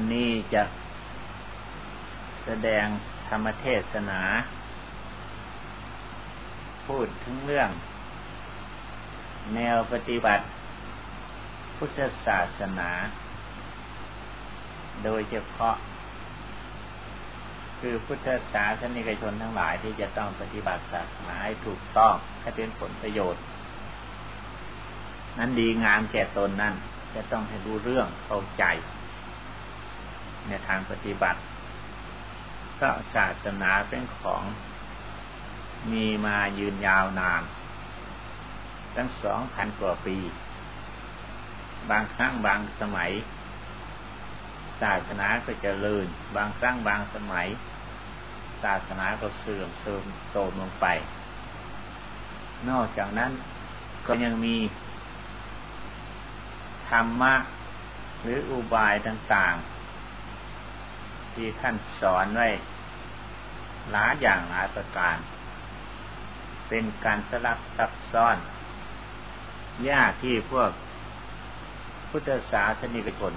วันนี้จะแสดงธรรมเทศนา พูดถึงเรื่อง แนวปฏิบัติ พุทธศาสนา โดยเฉพาะ คือพุทธศาสนิกชนทั้งหลายที่จะต้องปฏิบัติศาสนาให้ถูกต้องให้เป็นผลประโยชน์ นั้นดีงามแก่ตนนั้นจะต้องให้รู้เรื่องเข้าใจ ในทางปฏิบัติก็ศาสนาเป็นของมีมายืนยาวนาน ตั้งสองพันกว่าปี บางครั้งบางสมัย ศาสนาก็จเจริญ บางครั้งบางสมัย ศาสนาก็เสื่อมเสื่อมโทรมลงไป นอกจากนั้นก็ยังมี ธรรมะ หรืออุบายต่างๆ ที่ท่านสอนไว้หลายอย่างหลายประการ เป็นการสลับซับซ้อน ยากที่พวกพุทธศาสนิกชน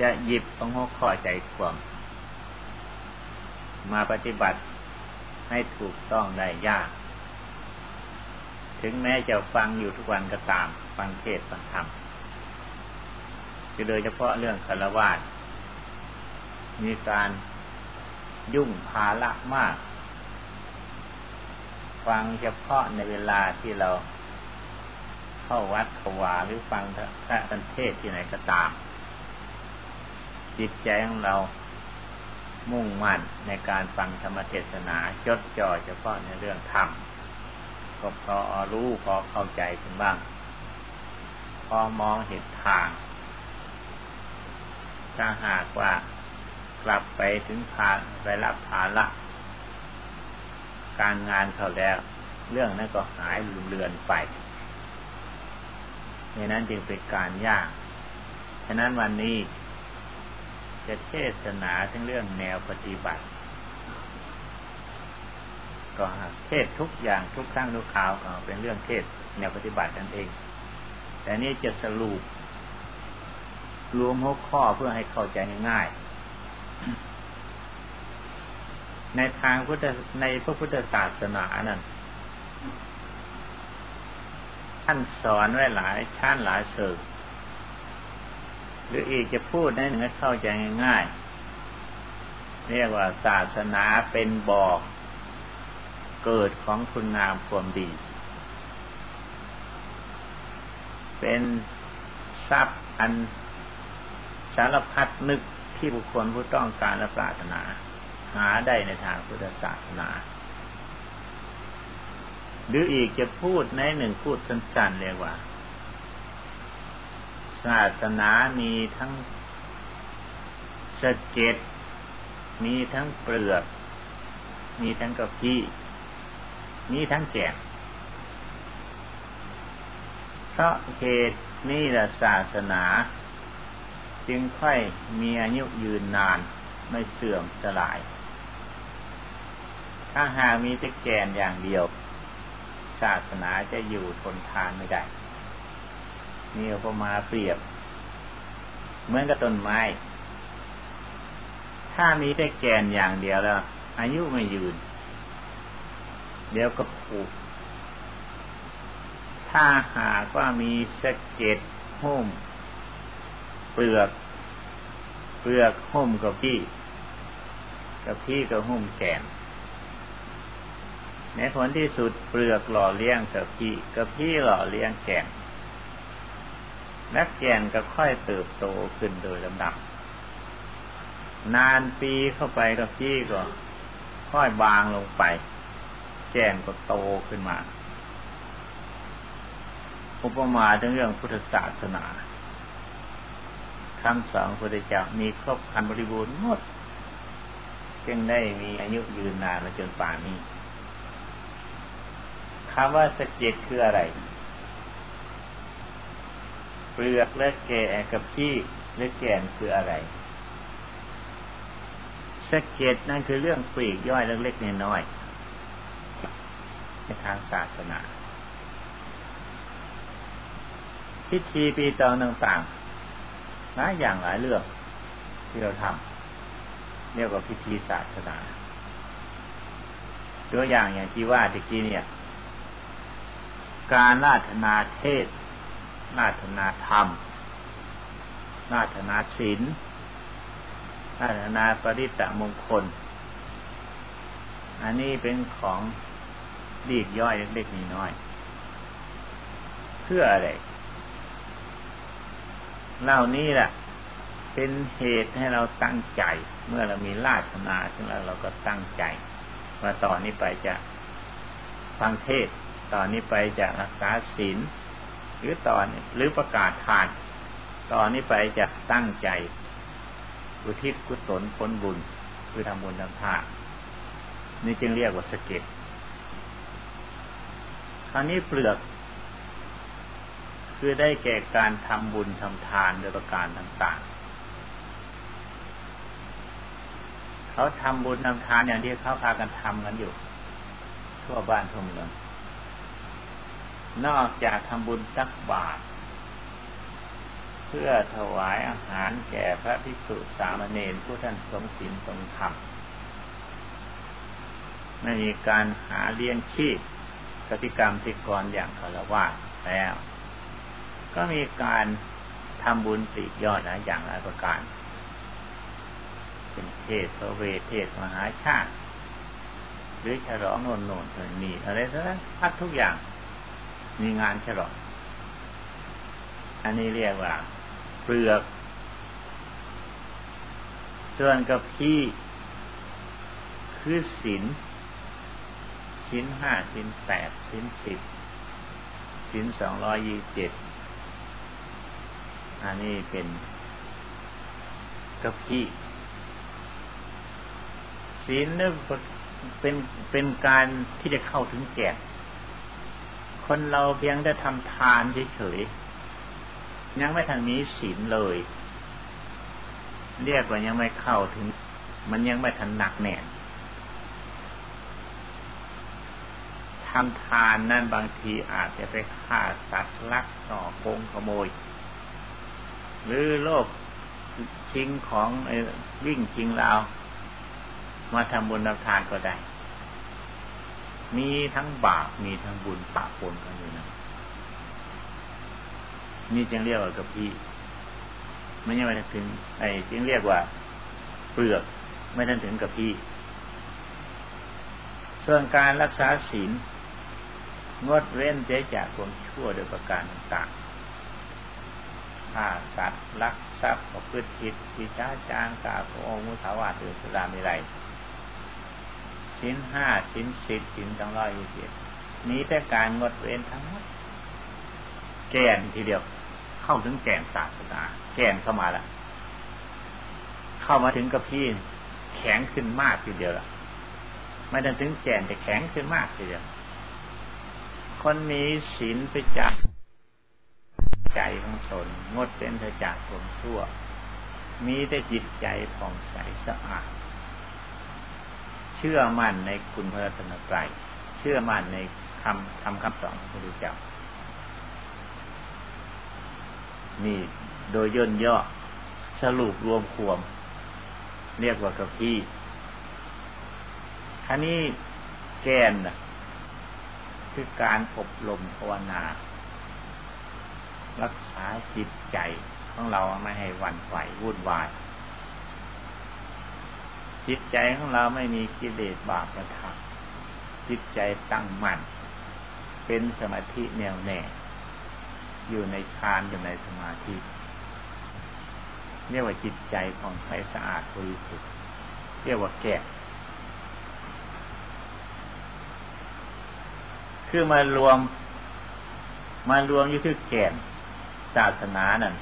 จะหยิบอาหัวข้อใจความมาปฏิบัติให้ถูกต้องได้ยาก ถึงแม้จะฟังอยู่ทุกวันก็ตาม ฟังเทศฟังธรรม โดยเฉพาะเรื่องคารวะมีการยุ่งภาระมาก ฟังเฉพาะในเวลาที่เราเข้าวัดขวาหรือฟังพระสันเทศที่ไหนก็ตาม จิตใจของเรามุ่งมั่นในการฟังธรรมเทศนาจดจ่อเฉพาะในเรื่องธรรมก็พอรู้พอเข้าใจกันบ้าง พอมองเห็นทาง ถ้าหากว่ากลับไปถึงพาไปรับภาระการงานเขาแล้ว เรื่องนั้นก็หายเลือนไปในนั้นจึงเป็นการยาก ฉะนั้นวันนี้จะเทศนาทั้งเรื่องแนวปฏิบัติ ก็เทศทุกอย่างทุกครั้งทุกคราวก็เป็นเรื่องเทศแนวปฏิบัติกันเอง แต่นี้จะสรุป รวมหัวข้อเพื่อให้เข้าใจง่าย ในทางพุทธในพระพุทธศาสนานั้นท่านสอนไว้หลายชั้นหลายเสิร์หรืออีกจะพูดให้หนึ่งเข้าใจง่าย เรียกว่าศาสนาเป็นบอกเกิดของคุณงามความดี เป็นทรัพย์อัน สารพัดนึกที่บุคคลผู้ต้องการและปรารถนา หาได้ในทางพุทธศาสนา หรืออีกจะพูดในหนึ่งพูดสั้นๆเรียกว่า ศาสนามีทั้งสะเก็ดมีทั้งเปลือก มีทั้งกะพี้มีทั้งแกงเพราะเหตุนี้แหละศาสนา จึงค่อยมีอายุยืนนานไม่เสื่อมสลาย ถ้าหามีแต่แกนอย่างเดียว ศาสนาจะอยู่ทนทานไม่ได้มีอุปมาเปรียบ เหมือนกับต้นไม้ ถ้ามีแต่แกนอย่างเดียวแล้ว อายุไม่ยืน เดี๋ยวก็ผุถ้าหากว่ามีสะเก็ดหุ้ม เปลือกเปลือกหุ้มกับพี่กับพี่ก็หุ้มแกนในผลที่สุดเปลือกหล่อเลี้ยงกับพี่กับพี่หล่อเลี้ยงแกนและแกนก็ค่อยเติบโตขึ้นโดยลำดับ นานปีเข้าไปกับพี่ก็ค่อยบางลงไป แกนก็โตขึ้นมาอุปมาในเรื่องพุทธศาสนา คำสอนพุทธเจ้ามีครบคันบริบูรณ์หมดจึงได้มีอายุยืนนานมาจนป่านนี้คำว่าสเก็ดคืออะไร เปลือกและแก่กับที่และแก่นคืออะไรสเก็ดนั่นคือเรื่องปลีกย่อยเล็กๆน้อยๆในทางศาสนา พิธีปีตองต่างๆ หลายอย่างหลายเรื่องที่เราทำเรียกว่าพิธีศาสนาตัวอย่างอย่างที่ว่าตะกี้เนี่ย การราธนาเทศราธนาธรรมราธนาศีลราธนาปริตะมงคล อันนี้เป็นของดีกย่อยเล็กๆน้อยเพื่ออะไร เหล่านี้แหละเป็นเหตุให้เราตั้งใจ เมื่อเรามีราชนาขึ้นแล้วเราก็ตั้งใจว่าต่อนนี้ไปจะฟังเทศต่อนนี้ไปจะรักษาศีลหรือตอนหรือประกาศทาน ตอนนี้ไปจะตั้งใจ อุทิศกุศลผลบุญ คือทำบุญทำทานนี่จึงเรียกว่าสเก็ตคราวนี้เปลือก คือได้แก่การทำบุญทำทานโดยประการต่างๆ เขาทำบุญทำทานอย่างที่เขาพากันทำกันอยู่ ทั่วบ้านทั่วเมืองนอกจากทำบุญตักบาตรเพื่อถวายอาหารแก่พระภิกษุสามเณรผู้ท่านสมศีลสมธรรมไม่มีการหาเลี้ยงชีพกติกรรมติกรอย่างคารวะแล้ว ก็มีการทำบุญติยอดหลายอย่างหลายประการ เป็นเทศพระเวทเทศมหาชาติ หรือฉลองโน่นโน่นนี่อะไรทั้งนั้นพัดทุกอย่างมีงานฉลองอันนี้เรียกว่า เปลือกส่วนกับพี่คือศินชิ้นห้าชิ้นแปดชิ้นสิบชิ้นสองร้อยยี่เจ็ด อันนี้เป็นกะพีศีลเนี่ยเป็นเป็นการที่จะเข้าถึงแก่คนเราเพียงได้ทำทานเฉยๆยังไม่ทันมีศีลเลย เรียกว่ายังไม่เข้าถึง มันยังไม่ทันหนักแน่นทำทานนั่นบางทีอาจจะไปฆ่าสัตว์ลักต่อโกงขโมย หรือโลภชิงของวิ่งชิงราว มาทำบุญทำทานก็ได้ มีทั้งบาปมีทั้งบุญปะปนกันอยู่นะนี่จึงเรียกว่ากระพีไม่ใช่ไม่ถึงไอ้จึงเรียกว่า เปลือกไม่ทันถึงกระพีส่วนการรักษาศีลงดเว้นเจ๊จากความชั่วโดยประการต่าง ฆ่าสัตว์ลักทรัพย์ประพฤติผิดวิชาจางกาโกงมุสาวาทหรือสุรามีไรชิ้นห้าชิ้นสิบชิ้นสองร้อยยี่สิบนี้แต่การงดเว้นทั้งหมดแก่นทีเดียว เข้าถึงแก่นศาสนาแก่นเข้ามาละเข้ามาถึงกับพี่แข็งขึ้นมากทีเดียวละไม่ได้ถึงแก่นแต่แข็งขึ้นมากทีเดียวคนมีศีลไปจับ ใจของตนงดเป็นจากความชั่ว มีแต่จิตใจผ่องใสสะอาด เชื่อมั่นในคุณพระรัตนตรัยเชื่อมั่นในคำทำคำสอนของพระพุทธเจ้านี่โดยย่นย่อสรุปรวมควม เรียกว่ากับพี่ท่านี้แกนคือการอบรมภาวนา รักษาจิตใจของเราไม่ให้วันไหววุ่นวาย จิตใจของเราไม่มีกิเลสบาปกระทำจิตใจตั้งมั่นเป็นสมาธิแน่วแน่ อยู่ในฌานอยู่ในสมาธิเรียกว่าจิตใจของใสสะอาดบริสุทธิ์เรียกว่าแก่คือมารวมมารวมอยู่ที่แก่น ศาสนานั่น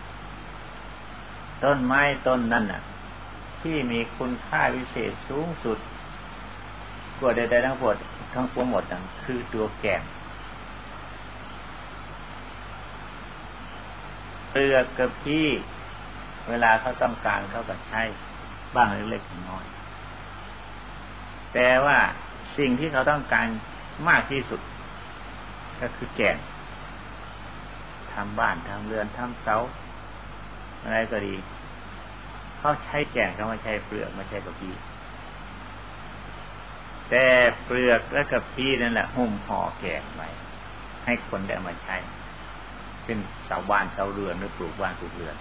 ต้นไม้ต้นนั่นน่ะ ที่มีคุณค่าวิเศษสูงสุดกว่าใดๆทั้งหมดทั้งปวงหมดนั่นคือตัวแก่นเปลือกกับพี่เวลาเขาต้องการเขาก็ใช้บ้างเล็กๆน้อยแต่ว่าสิ่งที่เขาต้องการมากที่สุด ก็คือแก่น ทำบ้านทำเรือนทำเสาอะไรก็ดี เขาใช้แกงเขาไม่ใช้เปลือกไม่ใช่กะพีแต่เปลือกและกะพีนั่นแหละหุ้มห่อแกงไว้ให้คนได้มาใช้เป็นเสาบ้านเสาเรือนหรือปลูกบ้านปลูกเรือน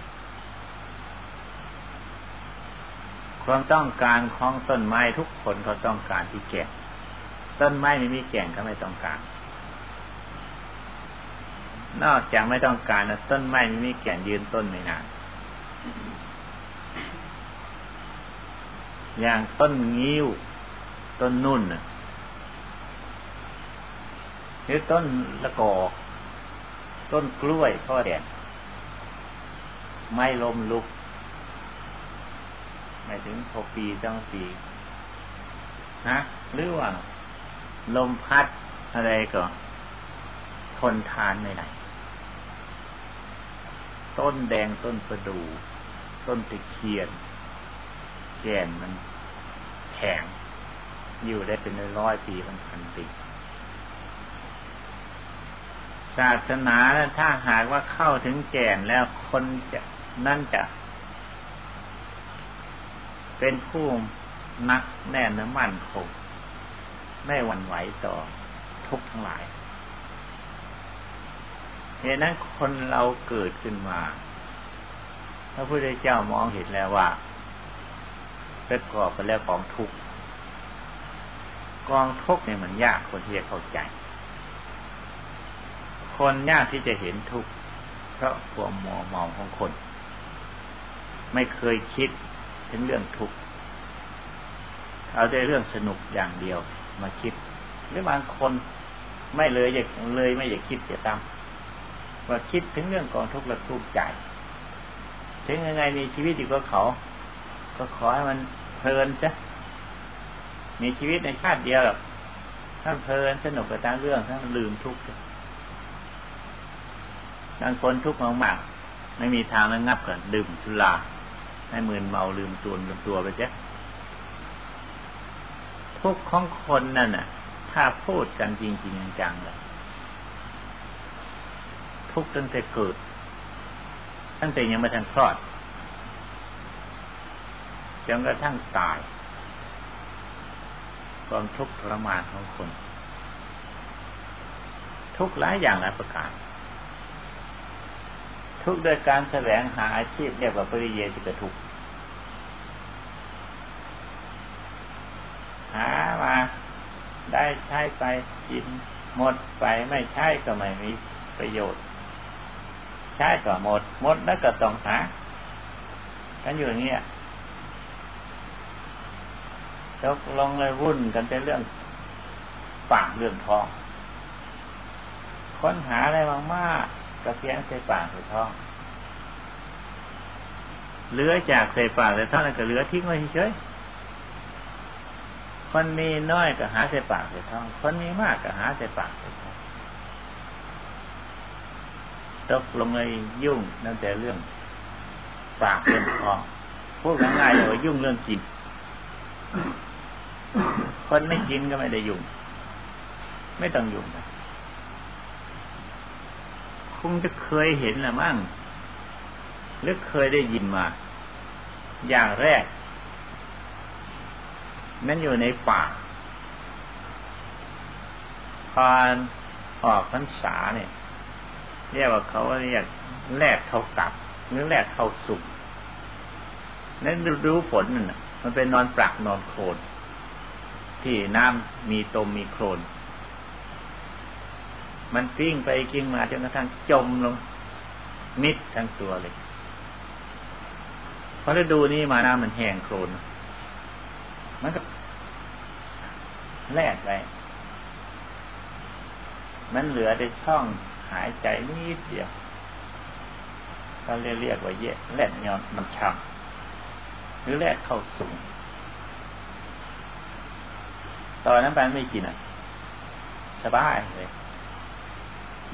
ความต้องการของต้นไม้ทุกคนเขาต้องการที่แก่งต้นไม้ไม่มีแก่งก็ไม่ต้องการ นอกจากไม่ต้องการนะต้นไม้ไม่มีแก่นยืนต้นไม่นานอย่างต้นงิ้ว ต้นนุ่นหรือต้นละกอก ต้นกล้วยก็แดดไม่ลมลุก ไม่ถึงหกปีต้องปีนะหรือว่า ลมพัดอะไรก็ทนทานไม่ได้ ต้นแดงต้นประดู ต้นตะเคียน แก่นมันแข็งอยู่ได้เป็นร้อยปีพันพันปีศาสนาถ้าหากว่าเข้าถึงแก่นแล้วคนจะนั่นจะ เป็นผู้นักแน่นมั่นคงไม่หวั่นไหวต่อทุกทั้งหลาย เหตุนั้นคนเราเกิดขึ้นมาพระพุทธเจ้ามองเห็นแล้วว่าประกอบไปแล้วกองทุกข์กองทุกข์เนี่ยมันยากคนที่จะเข้าใจ คนยากที่จะเห็นทุกข์เพราะความมัวเมาของคน ไม่เคยคิดถึงเรื่องทุกข์เอาแต่เรื่องสนุกอย่างเดียวมาคิดหรือบางคนไม่เลยอยากเลยไม่อยากคิดจะตาม ว่าคิดถึงเรื่องกองทุกข์และทุกข์ใจ ถึงยังไงมีชีวิตอยู่กับเขา ก็ขอให้มันเพลินจ้ะมีชีวิตในชาติเดียวหรอกถ้าเพลินสนุกกับตามเรื่องถ้าลืมทุกข์บางคนทุกข์มากๆไม่มีทางระงับกันดื่มสุราให้มืนเมาลืมตัวลืมตัวไปจ้ะทุกข์ของคนนั่นน่ะ ถ้าพูดกันจริงๆจังๆเลย ทุกข์ตั้งแต่เกิด ตั้งแต่ยังไม่ทันคลอดจนกระทั่งตาย ความทุกข์ทรมานของคน ทุกหลายอย่างหลายประการ ทุกโดยการแสวงหาอาชีพเรียกว่าปริเยติกทุกหามาได้ใช้ไปกินหมดไปไม่ใช้ก็ไม่มีประโยชน์ ใช้ก็หมด หมดแล้วก็ต้องหากันอยู่อย่างเงี้ยตกลงเลยวุ่นกันเป็นเรื่องปากเรื่องท้อง ค้นหาอะไรมากๆก็เพียงใส่ปากใส่ท้องเหลือจากใส่ปากใส่ท้องแล้วก็เหลือทิ้งไว้เฉยคนมีน้อยก็หาใส่ปากใส่ท้อง คนมีมากก็หาใส่ปากใส่ท้อง ตกลงเลยยุ่งนั่นแต่เรื่องปากเรื่องคอพูดง่ายๆเลยว่ายุ่งเรื่องกินคนไม่กินก็ไม่ได้ยุ่ง ไม่ต้องยุ่งนะคงจะเคยเห็นละมั่งหรือเคยได้ยินมา อย่างแรก นั่นอยู่ในป่าพานออกพรรษาเนี่ย เรียกว่าเขาเรียกแรกเท่ากับหรือแรกเท่าสุกนั้นรู้ผลนั่นมันเป็นนอนปรักนอนโคลนที่น้ำมีตมมีโคลนมันปิ้งไปกิ้งมาจนกระทั่งจมลง มิดทั้งตัวเลยพอฤดูนี้มาน้ำมันแห้งโคลนมันก็แลกไปมันเหลือในช่อง หายใจนิดเดียวก็เรียกว่าเยะแล่นยอนมันช่ำหรือแล่เข้าสูงตอนนั้นไปไม่กินอะสบายเลย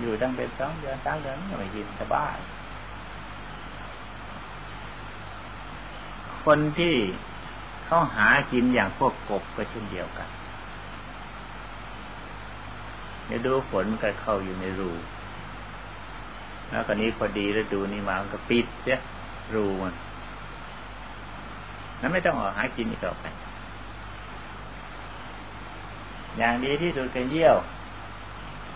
อยู่ตั้งเป็นสองเดือนสามเดือนไม่กินสบาย คนที่เขาหากินอย่างพวกกบก็เช่นเดียวกันเดี๋ยวดูฝนก็เข้าอยู่ในรู แล้วก็นี้พอดีแล้วดูนี่มามันก็ปิดเสียรูมันนั้นไม่ต้องออกหากินอีกต่อไป อย่างดีที่สุดคือเยี่ยว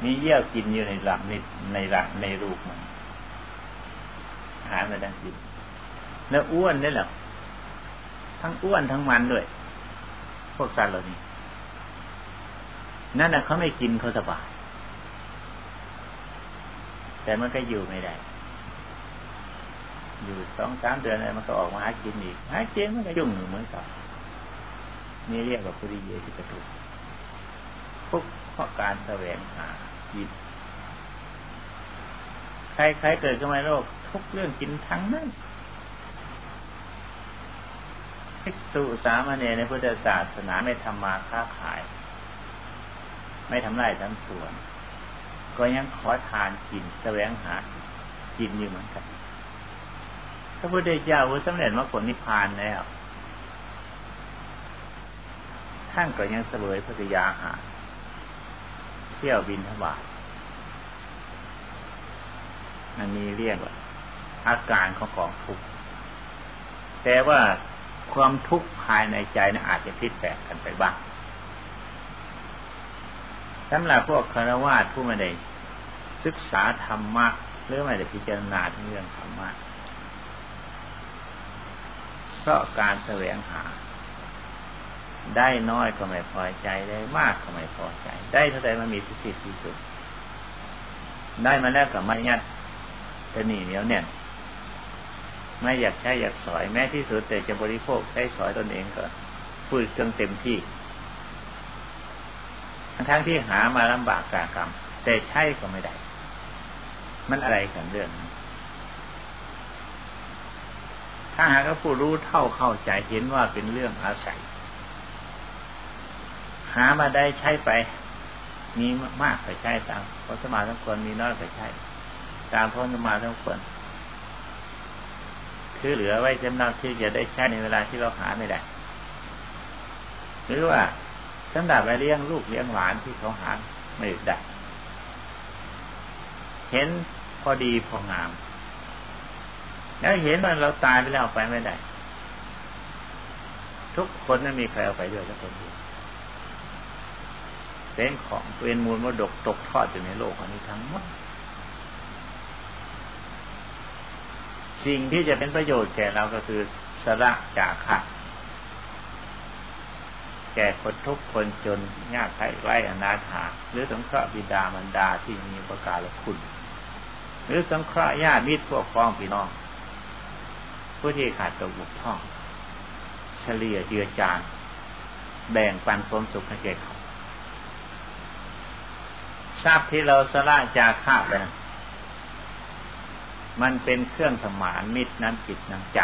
มีเยี่ยวกินอยู่ในหลังในในหลังในรูปมัน หามาดังกิน แล้วอ้วนนี่แหละทั้งอ้วนทั้งมันด้วย พวกสัตว์เหล่านี้ นั่นนะเขาไม่กินเขาสบาย แต่มันก็อยู่ไม่ได้ อยู่สองสามเดือนอะไรมันก็ออกมาหากินอีกหากินมันก็ยุ่งเหมือนกันนี่เรียกว่าปุริเยที่กระตุกทุกเพราะการแสวงหากินใครใครเกิดขึ้นมาโลก ทุกเรื่องกินทั้งนั้นภิกษุสามเณรในพุทธศาสนาไม่ทำมาค้าขาย ไม่ทำไร่ทำสวน ก็ยังขอทานกินแสวงหากินอยู่เหมือนกันพระพุทธเจ้าวุสำเร็จมรรคผลนิพพานแล้วท่านก็ยังเสวยพระยาหาเที่ยวบินทบาทอันนี้เรียกว่า อาการของของทุกข์แต่ว่าความทุกข์ภายในใจนะอาจจะพิดแปลกกันไปบ้าง สำหรับพวกคารวะผู้ไม่ได้ศึกษาธรรมะหรือไม่ได้พิจารณาทั้งเรื่องธรรมะเพราะการแสวงหา ได้น้อยก็ไม่พอใจได้มากก็ไม่พอใจ ได้เท่าใดมันมีสิทธิที่สุด ได้มาแล้วก็ไม่ยัดจะหนีเหนียวเนี่ยไม่อยากใช้อยากสอยแม้ที่สุดแต่จะบริโภคใช้สอยตนเองก็พูดเครื่องเต็มที่ ทั้งที่หามาลำบากกากรรม แต่ใช่ก็ไม่ได้ มันอะไรกันเรื่อง ถ้าหากว่าผู้รู้เท่าเข้าใจเห็นว่าเป็นเรื่องอาศัย หามาได้ใช้ไป มีมากไปใช้ตามพระสมาทั้งคนมีน้อยไปใช้ตามพระสมาทั้งคนคือเหลือไว้สำหรับที่จะได้ใช้ในเวลาที่เราหาไม่ได้ หรือว่า สำหรับไปเลี้ยงลูกเลี้ยงหลานที่เขาหาไม่ได้เห็นพอดีพองาม แล้วเห็นว่าเราตายไปแล้วไปไม่ได้ ทุกคนไม่มีใครเอาไปด้วยสักคนเดียวเป็นของเป็นมูลมรดกตกทอดอยู่ในโลกอันนี้ทั้งหมดสิ่งที่จะเป็นประโยชน์แก่เราก็คือสระจากค่ะ แก่คนทุกคนจนยากไร้ไร้อนาถาหรือสงเคราะห์บิดามารดาที่มีประกาศคุณ หรือสงเคราะห์ญาติมิตรพวกพ้องพี่น้อง ผู้ที่ขาดตกบกพร่อง เฉลี่ยเจือจานแบ่งปันความสุขให้แก่เขาทราบที่เราสละจากข้าไปมันเป็นเครื่องสมานมิตรน้ำจิตน้ำใจ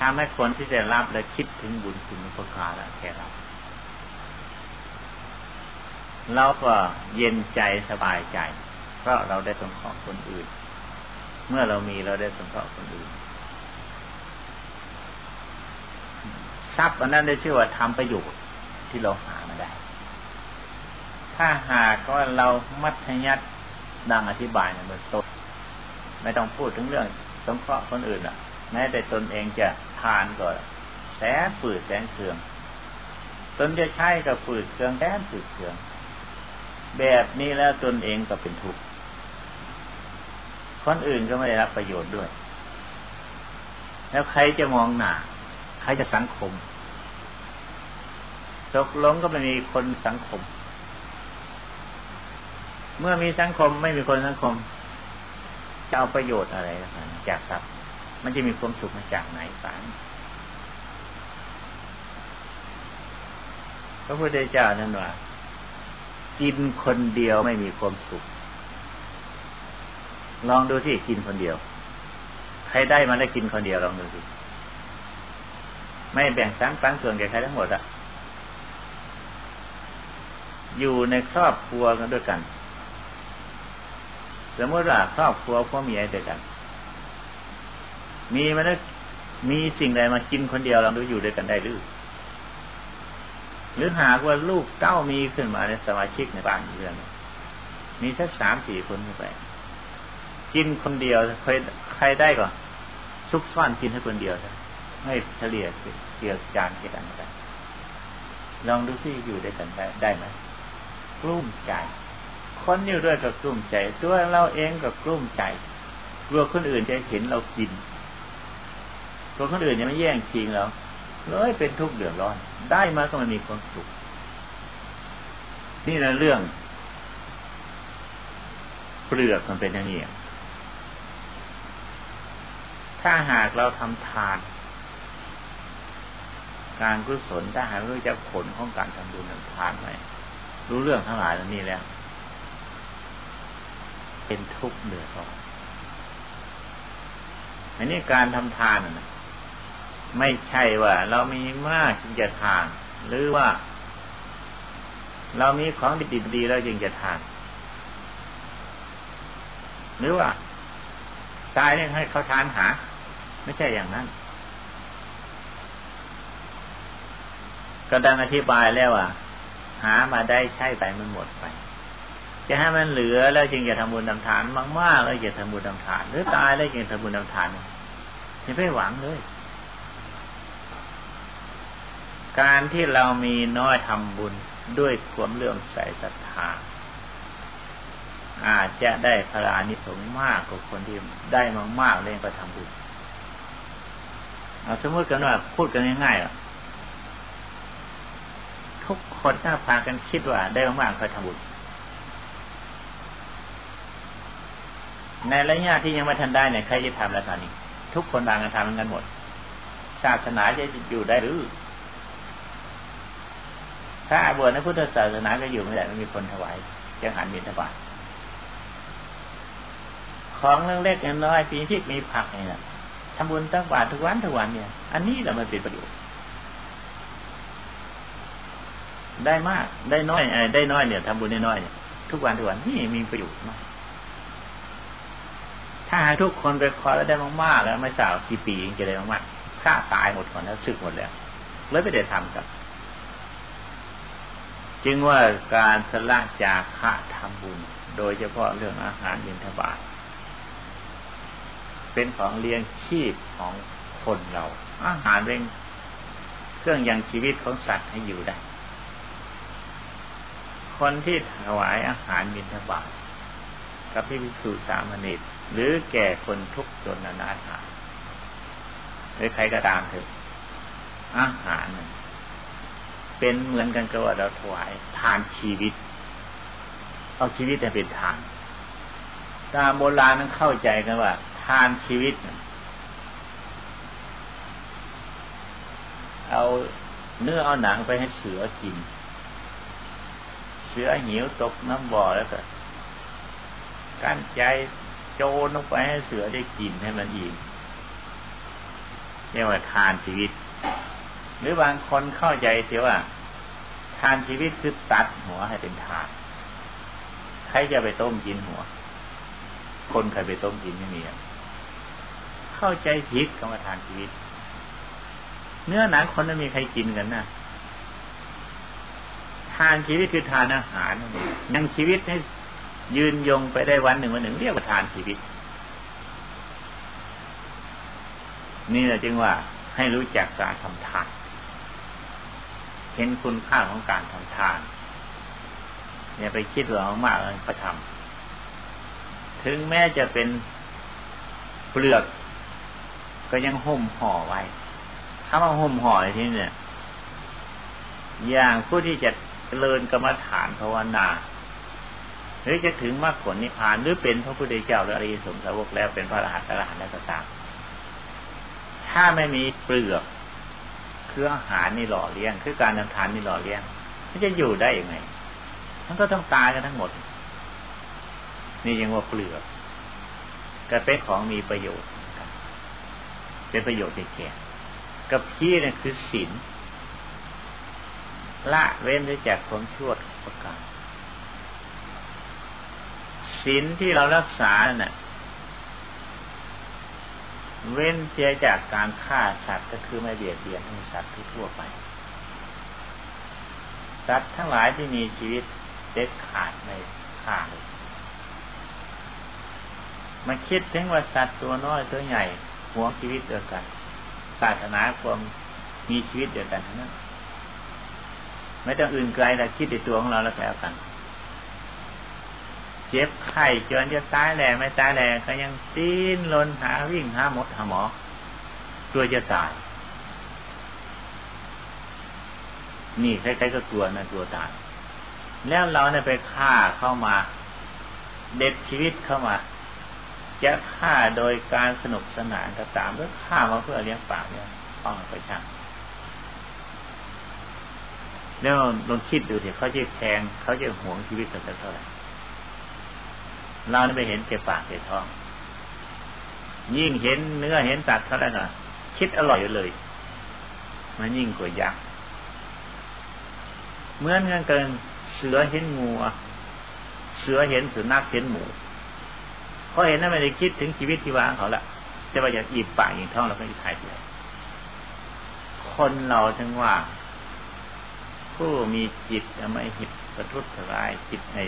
ทำให้คนที่จะรับและคิดถึงบุญคุณอุปการะแก่เราเราก็เย็นใจสบายใจ เพราะเราได้สงเคราะห์คนอื่น เมื่อเรามีเราได้สงเคราะห์คนอื่นทรัพย์อันนั้นได้ชื่อว่าทำประโยชน์ที่เราหามาได้ ถ้าหากว่าเรามัธยัติดังอธิบายในเบื้องต้นไม่ต้องพูดถึงเรื่องสงเคราะห์คนอื่นอะ แม้แต่ตนเองจะ ทานก็แสนปืดแสนเคืองตนจะใช้ก็ปืดเคืองแสนปืดเคือง แบบนี้แล้วตนเองก็เป็นทุกข์คนอื่นก็ไม่ได้รับประโยชน์ด้วย แล้วใครจะมองหนาใครจะสังคมตกลงก็ไม่มีคนสังคม เมื่อมีสังคมไม่มีคนสังคมจะเอาประโยชน์อะไรจากทรัพย์ มันจะมีความสุขมาจากไหนสารพระพุทธเจ้านั่นว่า กินคนเดียวไม่มีความสุข ลองดูที่กินคนเดียว ใครได้มาได้กินคนเดียวลองดูสิไม่แบ่งสรรปันส่วนแก่ใครทั้งหมดอะอยู่ในครอบครัวกันด้วยกัน สมมติว่าครอบครัวพ่อเมียเดียวกัน มีมันมีสิ่งใดมากินคนเดียวเราดูอยู่ด้วยกันได้หรือ หรือหากว่าลูกเต้ามีขึ้นมาในสมาชิกในบ้านเรือนมีแค่สามสี่คนขึ้นไป กินคนเดียวเคยใครได้ก่อนซุกซ่อนกินให้คนเดียวนะให้เฉลี่ยเกี่ยวจานเกี่ยวกันไปลองดูที่อยู่ด้วยกันได้ได้ไหมกลุ้มใจคนอยู่ด้วยกับกลุ้มใจ ตัวเราเองกับกลุ้มใจกลัวคนอื่นจะเห็นเรากิน กลัวคนอื่นจะไม่แย่งชิงเราเลยเป็นทุกข์เดือดร้อน ได้มาก็มันมีความสุข นี่แหละเรื่อง เปลือกมันเป็นอย่างนี้ถ้าหากเราทำทาน การกุศลถ้าหากรู้จักผลของการทำบุญทำทานไหมรู้เรื่องทั้งหลายเหล่านี้แล้ว เป็นทุกข์เดือดร้อนอันนี้การทำทานนะ ไม่ใช่ว่า เรามีมากจึงจะทาน หรือว่า เรามีของดีดีแล้วจึงจะทาน หรือว่าตายเนี่ยให้เขาทานหา ไม่ใช่อย่างนั้น ก็ดังอธิบายแล้วว่าหามาได้ใช้ไปมันหมดไป จะให้มันเหลือแล้วจึงจะทำบุญทำทานมากๆแล้วจะทำบุญทำทาน หรือตายแล้วจึงทำบุญทำทานไม่ไปหวังเลย การที่เรามีน้อยทำบุญด้วยความเลื่อมใสศรัทธาอาจจะได้พลานิสงมากกว่าคนที่ได้มากมากเลยก็ทำบุญเอาสมมติกันว่าพูดกันง่ายๆอะทุกคนน่าพากันคิดว่าได้มากๆก็ทำบุญในระยะที่ยังไม่ทันได้เนี่ยใครจะทำแล้วตอนนี้ ทุกคนต่างกันทำกันหมดศาสนาจะอยู่ได้หรือ ถ้าบวชในพุทธศาสนาก็อยู่ไม่ได้ไม่มีคนถวายจังหันมีถวายของเล็กๆน้อยปีที่มีผักเนี่ยทำบุญตั้งบาททุกวันทุกวันเนี่ย อันนี้แหละมันเป็นประโยชน์ได้มากได้น้อยได้น้อยเนี่ยทำบุญได้น้อยเนี่ยทุกวันทุกวันนี่มีประโยชน์มากถ้าหากทุกคนไปคอยแล้วได้มากๆแล้วไม่สาวกี่ปีจะได้มากๆฆ่าตายหมดก่อนแล้วสึกหมดแล้วเลยไม่ได้ทำกับ จึงว่าการสละจากฆะทำบุญ โดยเฉพาะเรื่องอาหารยินทบาทเป็นของเลี้ยงชีพของคนเรา อาหารเป็นเครื่องยังชีวิตของสัตว์ให้อยู่ได้ คนที่ถวายอาหารบิณฑบาตกับพิพิสุสามนิตหรือแก่คนทุกจนนานาถาหรือใครก็ตามเถอะอาหาร เป็นเหมือนกันกับว่าเราถวายทานชีวิต เอาชีวิตเป็นทานตามโบราณนั้นเข้าใจกันว่า ทานชีวิต เอาเนื้อเอาหนังไปให้เสือกิน เสือหิวตกน้ำบ่อแล้วก็กั้นใจโจนลงไปให้เสือได้กินให้มันอิ่มเรียกว่าทานชีวิต หรือบางคนเข้าใจเสียว่า ทานชีวิตคือตัดหัวให้เป็นทาน ใครจะไปต้มกินหัว คนใครไปต้มกินไม่มีเข้าใจผิดคำว่าทานชีวิต เนื้อหนังคนไม่มีใครกินกันนะทานชีวิตคือทานอาหารยังชีวิตให้ยืนยงไปได้วันหนึ่งวันหนึ่งเรียกว่าทานชีวิต นี่แหละจึงว่าให้รู้จักการทำทาน ห็นคุณค่าของการทำทาน อย่าไปคิดหลงมากเลยประทำถึงแม้จะเป็นเปลือกก็ยังห่มห่อไว้ ถ้ามาห่มห่อที่เนี่ย อย่างผู้ที่จะเลิญกรรมฐานภาวนา หรือจะถึงมรรคผลนิพพานหรือเป็นพระพุทธเจ้าหรืออริยสงสาวกแล้วเป็นพระอรหันต์อรหันต์แล้วก็ตามถ้าไม่มีเปลือก คืออาหารนี่หล่อเลี้ยง คือการนำทานนี่หล่อเลี้ยงมันจะอยู่ได้ยังไงมันก็ต้องตายกันทั้งหมด นี่ยังว่าเปลือกกระเป็นของมีประโยชน์เป็นประโยชน์ในแก่กับพี่นี่คือศีลละเว้นได้จากความชั่วประการศีลที่เรารักษาเนี่ย เว้นเสียจากการฆ่าสัตว์ก็คือไม่เบียดเบียนสัตว์ทั่วไป สัตว์ทั้งหลายที่มีชีวิตเด็ดขาดในฆ่าเลยมาคิดถึงว่าสัตว์ตัวน้อยตัวใหญ่หัวชีวิตเดียวกันศาสนาความมีชีวิตเดียวกันทั้งนั้นไม่ต้องอื่นไกลแต่คิดในตัวของเราแล้วแล้วกัน เจ็บไข้จนจะตายแหล่ไม่ตายแหล่ก็ยังตีนลนหาวิ่งหาหมดหาหมอตัวจะตาย นี่ใครๆก็กลัวนะตัวตาย แล้วเราเนี่ยไปฆ่าเข้ามา เด็ดชีวิตเข้ามาจะฆ่าโดยการสนุกสนานก็ตามก็ฆ่ามาเพื่อเลี้ยงปากเนี่ยต้องไปช่างแล้วลองคิดดูเถอะเขาจะแทงเขาจะหวงชีวิตกันเท่าไหร่ เราไม่เห็นเก็บปากเก็บท้อง ยิ่งเห็นเนื้อเห็นตัดเท่านั้นอะคิดอร่อยเลย มันยิ่งกว่ายักษ์เหมือนกันเกินเสือเห็นงูเสือเห็นสุนัขเห็นหมูเขาเห็นนั้นไม่ได้คิดถึงชีวิตที่วางเขาละจะว่าจะอิบปากอิ่ท้องเราก็อิทายเลยคนเราถึงว่า ผู้มีจิตไม่หิตกระทุษร้ายจิตใน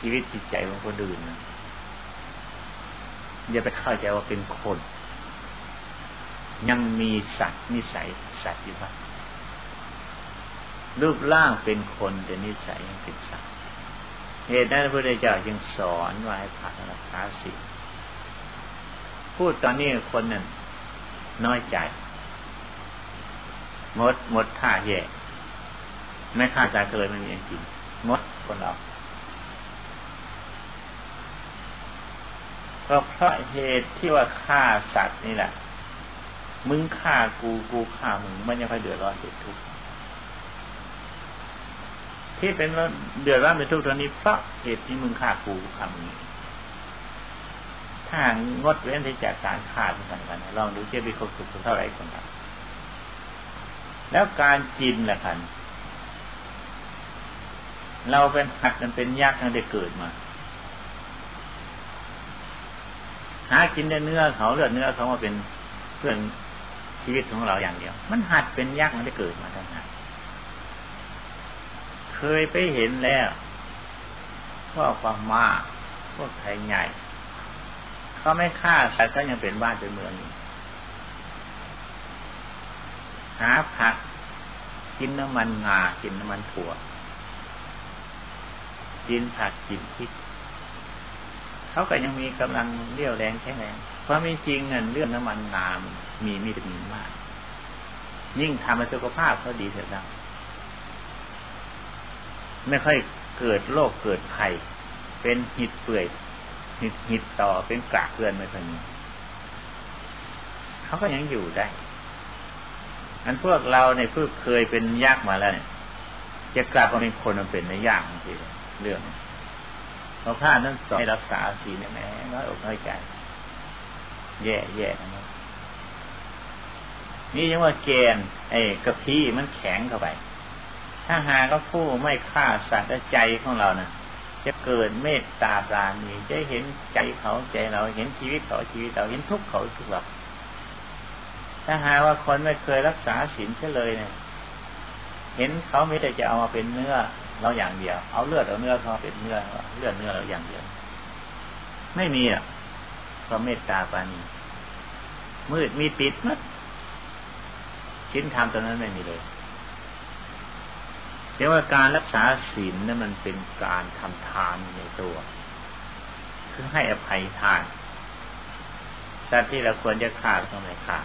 ชีวิตจิตใจของคนอื่นอย่าไปเข้าใจว่าเป็นคน ยังมีสัตว์นิสัยสัตว์อยู่บ้างรูปร่างเป็นคนแต่นิสัยยังเป็นสัตว์เหตุนั้นพระพุทธเจ้าจึงสอนว่าให้ผ่านรักษาสิพูดตอนนี้คนนั้นน้อยใจหมดหมดท่าแย่ไม่ฆ่าตาเลยไม่มีจริงมดคนเรา ก็เพราะเหตุที่ว่าฆ่าสัตว์นี่แหละ มึงฆ่ากูกูฆ่ามึงมันยังค่อยเดือดร้อนเดือดทุกข์ที่เป็นเดือดร้อนเป็นทุกข์ตอนนี้เพราะเหตุที่มึงฆ่ากูฆ่ามึงถ้างดเว้นที่จากการฆ่าทุกท่านกันลองดูเจ้ามีความสุขเท่าไหร่คนละแล้วการกินล่ะคันเราเป็นหัดกันเป็นยักษ์ตั้งแต่เกิดมา หากินได้เนื้อเขาเลือดเนื้อเขามาเป็นเพื่อนชีวิตของเราอย่างเดียว มันหัดเป็นยักษ์ตั้งแต่เกิดมาทั้งนั้นเคยไปเห็นแล้วพวกความมาพวกไทยใหญ่เขาไม่ฆ่าสัตว์ก็ยังเป็นบ้านเป็นเมืองอยู่หาผักกินน้ำมันงากินน้ำมันถั่วกินผักกินพริก เขาก็ยังมีกำลังเรี่ยวแรงแข็งแรงเพราะไม่จริงเงินเรื่องน้ำมันงามมีมีแต่มีมาก ยิ่งทำให้สุขภาพเขาดีเสียแล้วไม่ค่อยเกิดโรคเกิดไข้เป็นหิดเปื่อยหิดหิดต่อเป็นกระเกลือนไม่ค่อยมีเขาก็ยังอยู่ได้อันพวกเราในเพื่อเคยเป็นยากมาแล้วเนี่ยจะกลับมาเป็นคนมันเป็นในยากจริงเรื่อง เราพลาดนั้นให้รักษาศีลแม่น้อยอกน้อยใจ แย่แย่นะนี่ยังว่าเกณฑ์ไอ้กระพี้มันแข็งเข้าไป ถ้าหาก็ผู้ไม่ฆ่าสัตว์ใจของเรานะ่ะจะเกิดเมตตาปราณีจะเห็นใจเขาใจเราเห็นชีวิตเขาชีวิตเราเห็นทุกข์เขาทุกข์เราถ้าหาว่าคนไม่เคยรักษาศีลเลยเนี่ยเห็นเขาไม่ได้จะเอามาเป็นเนื้อ เราอย่างเดียว เอาเลือดเอาเนื้อเขาเป็นเนื้อเลือดเนื้อเราอย่างเดียว ไม่มีอะความเมตตาปานีมืดมีปิดมัดชิ้นธรรมตอนนั้นไม่มีเลยแต่ว่าการรักษาศีลนั้นมันเป็นการทำทานในตัวคือให้อภัยทานสัตว์ที่เราควรจะฆ่าก็ไม่ฆ่า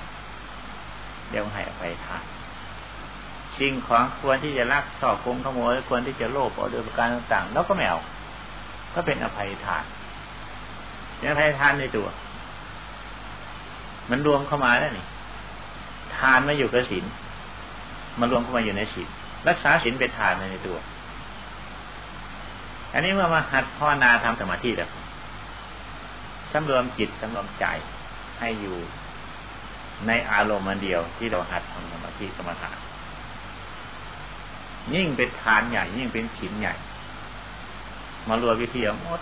เดี๋ยวให้อภัยทาน สิ่งของควรที่จะลักชอบโกงขโมยควรที่จะโลภเอาโดยประการต่างๆ แล้วก็ไม่เอาก็เป็นอภัยทานเป็นอภัยทานในตัว มันรวมเข้ามาแล้วนี่ทานมาอยู่กับศีลมันรวมเข้ามาอยู่ในศีลรักษาศีลเป็นทานในตัว อันนี้เมื่อมาหัดภาวนาทำสมาธิแล้วสำรวมจิตสำรวมใจให้อยู่ในอารมณ์มันเดียวที่เราหัดทำสมาธิสมาธิ ยิ่งเป็นทานใหญ่ ยิ่งเป็นฉินใหญ่ มารวมวิธีหมด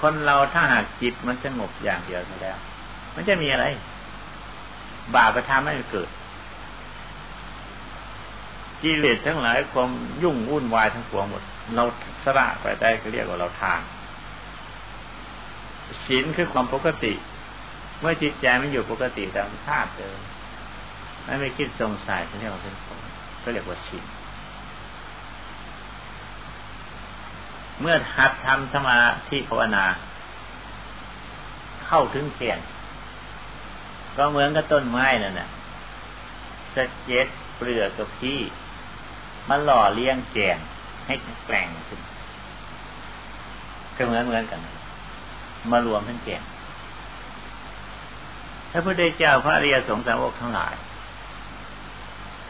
คนเราถ้าหากจิตมันสงบอย่างเดียวแล้ว มันจะมีอะไร บาปไปทำให้เกิดกิเลสทั้งหลายความยุ่งวุ่นวายทั้งปวงหมด เราสละไปได้ก็เรียกว่าเราทานศีลคือความปกติ เมื่อจิตใจมันอยู่ปกติตามธาตุเดิมไม่ไม่คิดสงสัยเขาเรียกว่าเป็นผลก็เรียกว่าชิน เมื่อหัดทำสมาธิภาวนา เข้าถึงเขียนก็เหมือนกับต้นไม้นั่นน่ะสะเจ็ดเปลือกกับพี่มันหล่อเลี้ยงแกงให้แกร่งขึ้นก็เหมือนเหมือนกัน มารวมทั้งแกงพระพุทธเจ้าพระอริยสงสาวกทั้งหลาย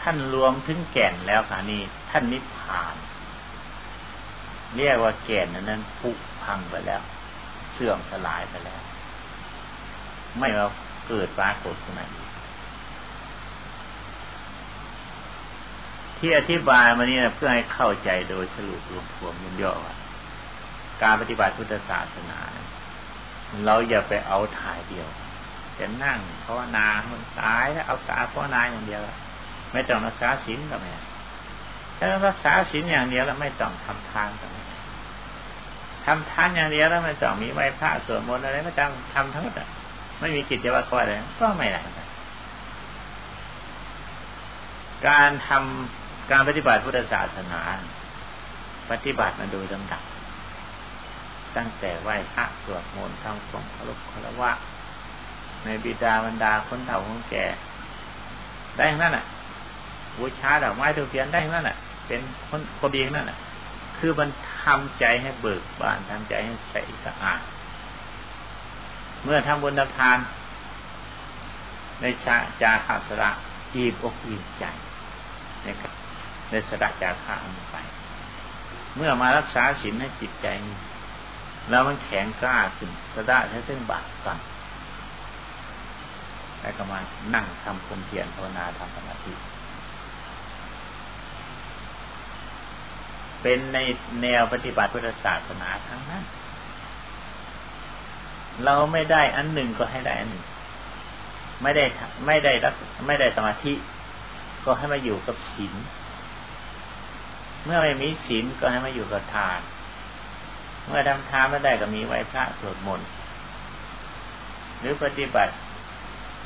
ท่านรวมถึงแก่นแล้วค่ะนี่ท่านนิพพาน เรียกว่าแก่นนั้นผุพังไปแล้ว เสื่อมสลายไปแล้ว ไม่ว่าเกิดปรากฏขึ้นมาที่อธิบายมานี่นะเพื่อให้เข้าใจโดยสรุปรวมรวมย่อว่าการปฏิบัติพุทธศาสนา เราอย่าไปเอาถ่ายเดียวจะนั่งภาวนามันตายแล้วเอาตาภาวนาอย่างเดียว ไม่ต้องรักษาศีลก็ไม่ ถ้ารักษาศีลอย่างเดียวแล้วไม่ต้องทำทานทำทานอย่างเดียวแล้วไม่ต้องมีไหวพระสวดมนต์อะไรไม่ต้องทำทั้งหมดไม่มีกิจวัตรอะไรก็ไม่ได้การทำการปฏิบัติพุทธศาสนา ปฏิบัติมาโดยลำดับ ตั้งแต่ไหว้พระสวดมนต์ทำความเคารพคารวะในบิดาบรรดาคนเฒ่าคนแก่ ได้ทั้งนั้นอะบูชาดอกไม้ถูกเทียนได้ทั้งนั้นอะ เป็นคนคนดีทั้งนั้นอะคือมันทำใจให้เบิกบานทำใจให้ใสสะอาด เมื่อทำบุญทานในชาจาขาสระอีบอกอิ่มใจในในสระจาขาอันไป เมื่อมารักษาศีลให้จิตใจ แล้วมันแข็งกล้าขึ้นสะดาใช้เส้นบาปกันแล้วก็มานั่งทำคนเพียรภาวนาทำสมาธิ เป็นในแนวปฏิบัติพุทธศาสนาทั้งนั้น เราไม่ได้อันหนึ่งก็ให้ได้อันหนึ่ง ไม่ได้ไม่ได้รักไม่ได้สมาธิ ก็ให้มาอยู่กับศีล เมื่อไม่มีศีลก็ให้มาอยู่กับทาน เมื่อทำทานไม่ได้ก็มีไหว้พระสวดมนต์หรือปฏิบัติ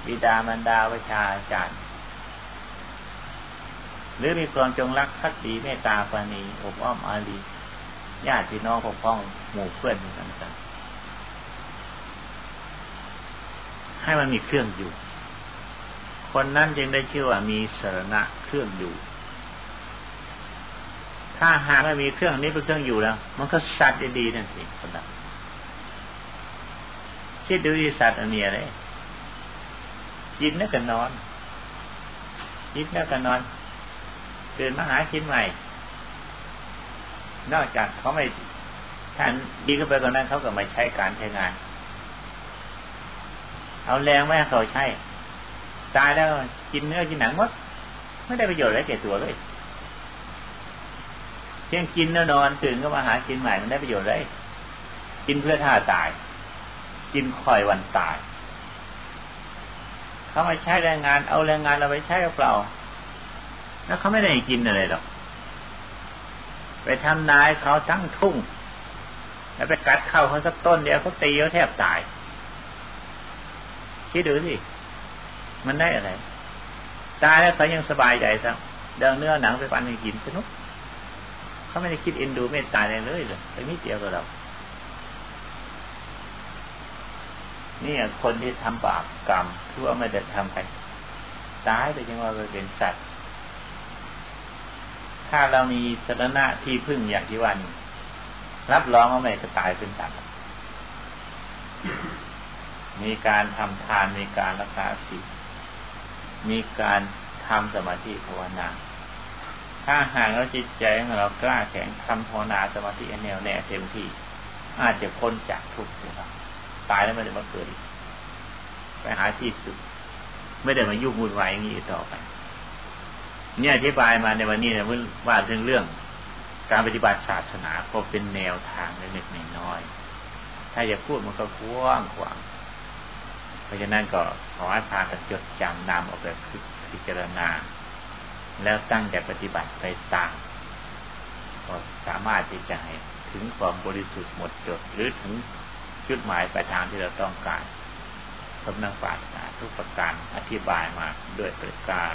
บิดามารดาวิชาอาจารย์ หรือมีความจงรักภักดีเมตตาปานีอบอ้อมอารีญาติพี่น้องปกป้องหมู่เพื่อนต่างๆให้มันมีเครื่องอยู่ คนนั้นจึงได้ชื่อว่ามีสรณะเครื่องอยู่ ถ้าหากไม่มีเครื่องนี้เป็นเครื่องอยู่แล้ว มันก็สัตว์ดีๆนั่นสิคนนั้นคิดดูดีสัตว์อันนี้อะไรกินแล้วก็นอนกินแล้วก็นอน ตื่นมาหากินใหม่ นอกจากเขาไม่ท่านดีขึ้นไปกว่านั้นเขาก็ไม่ใช้การใช้งาน เอาแรงไม่เขาใช้ตายแล้วกินเนื้อกินหนังหมดไม่ได้ประโยชน์อะไรแก่ตัวเลยเพียงกินแล้วนอนตื่นก็มาหากินใหม่มันได้ประโยชน์เลยกินเพื่อท่าตาย กินคอยวันตายเขาไม่ใช้แรงงาน เอาแรงงานเราไปใช้เปล่า แล้วเขาไม่ได้กินอะไรหรอกไปทำนายเขาทั้งทุ่ง แล้วไปกัดเข้าเขาสักต้นเดียวเขาตีเขาแทบตาย คิดดูสิมันได้อะไร ตายแล้วเขายังสบายใจซะเดินเนื้อหนังไปปันให้กินสนุกเขาไม่ได้คิดเอ็นดูเมตตาอะไรเลยเลยไปนิดเดียวกับเรานี่คนที่ทำบาปกรรมที่วไม่ได้ทำไปตายไปจังว่าเป็นสัตว์ ถ้าเรามีสถานะที่พึ่งอย่างที่วันรับรองว่าไม่จะตายเป็นสัตว์มีการทำทานมีการรักษาศีลมีการทำสมาธิภาวนา ถ้าหากเราจิตใจของเรากล้าแข็งทำภาวนาสมาธิแนวแน่เต็มที่ อาจจะพ้นจากทุกข์นะครับตายแล้วไม่ได้มาเกิดไปหาที่สุด ไม่ได้มายุ่งวุ่นวายอย่างนี้ต่อไป เนี่ยอธิบายมาในวันนี้นะว่าถึงเรื่อง การปฏิบัติศาสนาก็เป็นแนวทางเล็กๆน้อยๆถ้าจะพูดมันก็กว้างขวางเพราะฉะนั้นก็ขอให้พากันจดจำนำออกไปพิจารณา แล้วตั้งใจปฏิบัติไปตามก็สามารถที่จะให้ถึงความบริสุทธิ์หมดจดหรือถึงจุดหมายปลายทางที่เราต้องการสมนักปราชญ์ทุกประการอธิบายมาด้วยประการ